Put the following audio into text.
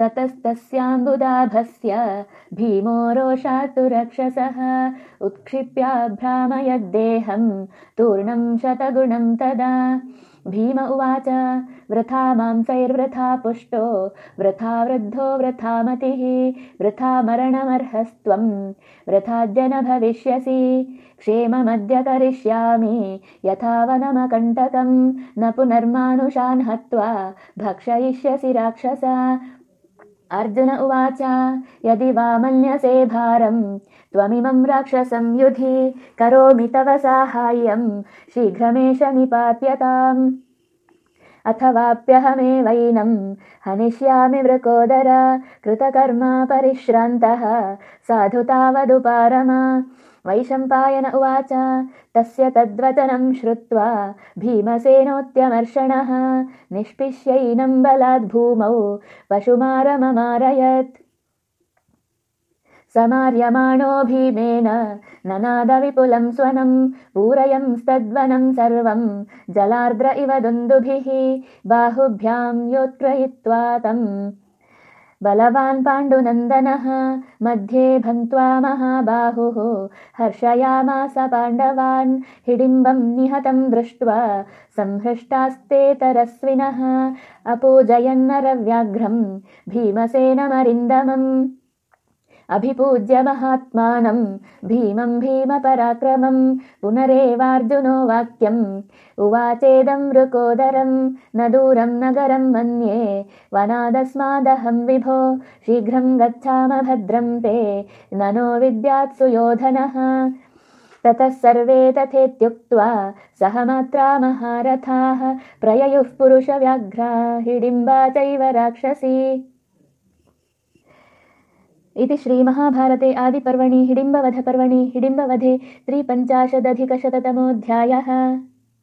ततस्तस्याम्बुदाभस्य भीमो रोषातु रक्षसः उत्क्षिप्याभ्रामयद्देहं तूर्णं शतगुणं तदा। भीम उवाच वृथा मांसैर्वृथा पुष्टो वृथा वृद्धो वृथा मतिः वृथा मरणमर्हस्त्वं वृथाद्य न भविष्यसि क्षेममद्य करिष्यामि यथा वनमकण्टकं न पुनर्मानुषान् हत्वा भक्षयिष्यसि राक्षस अर्जुन उवाच यदि वा मन्यसे भारं त्वमिमं राक्षसं युधि करोमि तव साहाय्यं शीघ्रमेष निपात्यताम् अथवाप्यहमेवैनं हनिष्यामि वृकोदर कृतकर्मा परिश्रान्तः साधु तावदुपारमा। वैशम्पायन उवाच तस्य तद्वचनं श्रुत्वा भीमसेनोत्यमर्षणः निष्पिष्यैनं बलाद्भूमौ पशुमारममारयत् समार्यमाणो भीमेन ननादविपुलं स्वनं पूरयंस्तद्वनं सर्वं जलार्द्र इव दुन्दुभिः बाहुभ्यां योत्क्रयित्वा तम् बलवान् पाण्डुनन्दनः मध्ये भङ्क्त्वा महाबाहुः हर्षयामास पाण्डवान् हिडिम्बं निहतं दृष्ट्वा संहृष्टास्तेतरस्विनः अपूजयन्नरव्याघ्रं भीमसेनमरिन्दमम् अभिपूज्य महात्मानं भीमं भीमपराक्रमं पुनरेवार्जुनो वाक्यम्। उवाचेदं मृकोदरं न दूरं नगरं मन्ये वनादस्मादहं विभो शीघ्रं गच्छाम भद्रं ते ननो विद्यात्सु योधनः ततः सर्वे तथेत्युक्त्वा सह मात्रा महारथाः प्रययुः पुरुषव्याघ्रा हिडिम्बा चैव राक्षसी इति श्रीमहाभारते आदिपर्वणि हिडिम्बवधपर्वणि हिडिम्बवधे त्रिपञ्चाशदधिकशततमोऽध्यायः